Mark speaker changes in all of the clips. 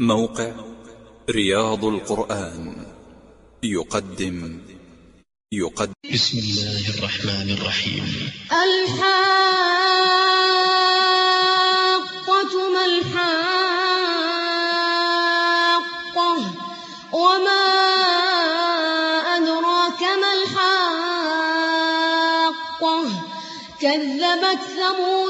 Speaker 1: موقع رياض القرآن. يقدم. يقدم.
Speaker 2: بسم الله الرحمن الرحيم.
Speaker 3: الحاقة ما الحاقة وما أدراك ما الحاقة. كذبت ثمود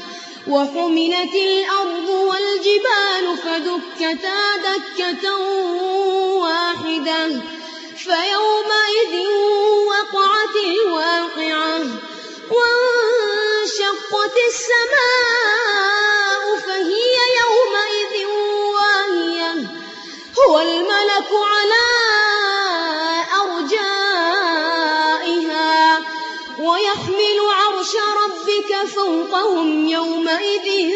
Speaker 3: وحملت الأرض والجبال فدكتا دكة واحدة فيومئذ وقعت الواقعة وانشقت السماء فهي يومئذ واهية. هو الملك على أرجائها ويحمل عرش ربك فوقهم يومئذ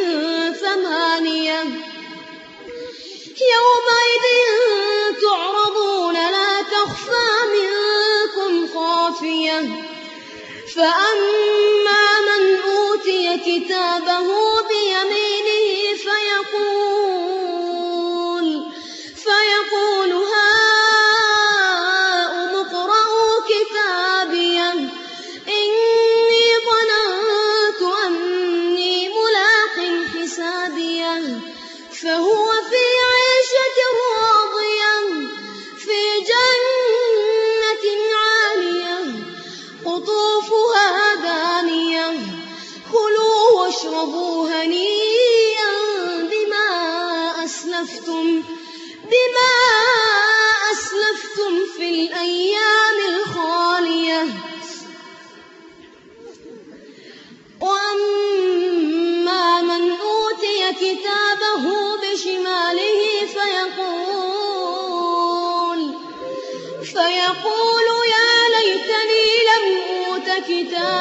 Speaker 3: ثمانية. يومئذ تعرضون لا تخفى منكم خافية. فأما من أوتي كتابه أوت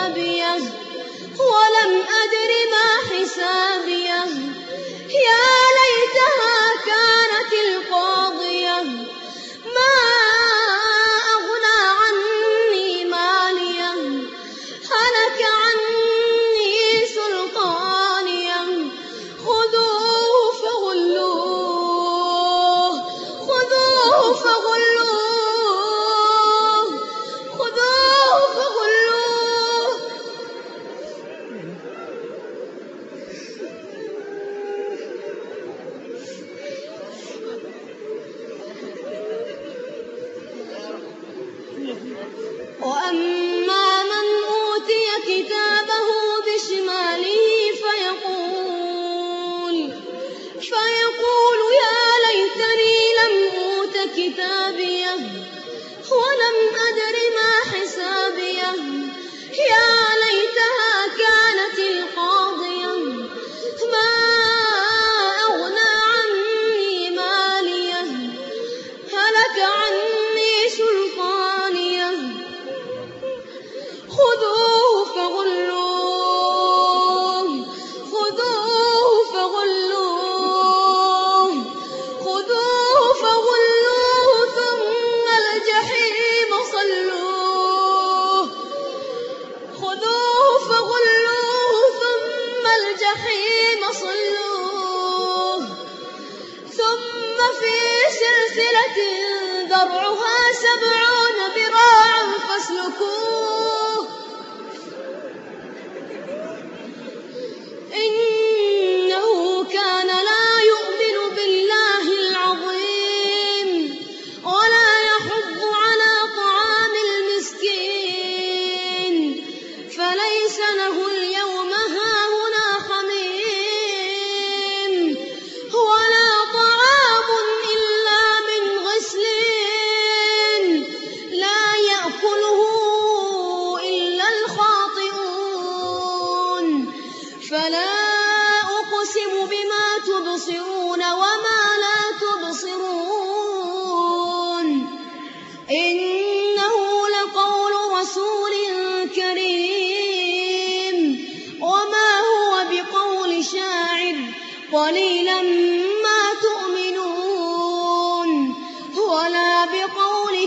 Speaker 3: سبع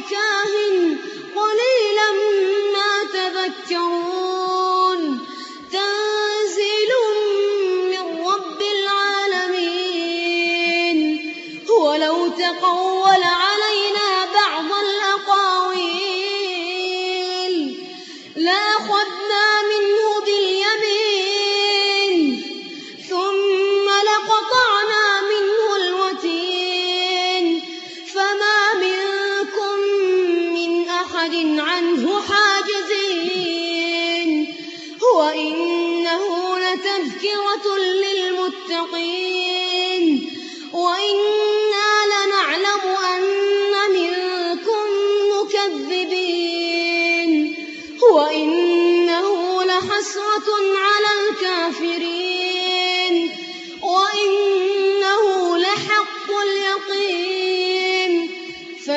Speaker 3: كاه قليلا ما تذكرون. تنزيل من رب العالمين. هو لو تقول عليكم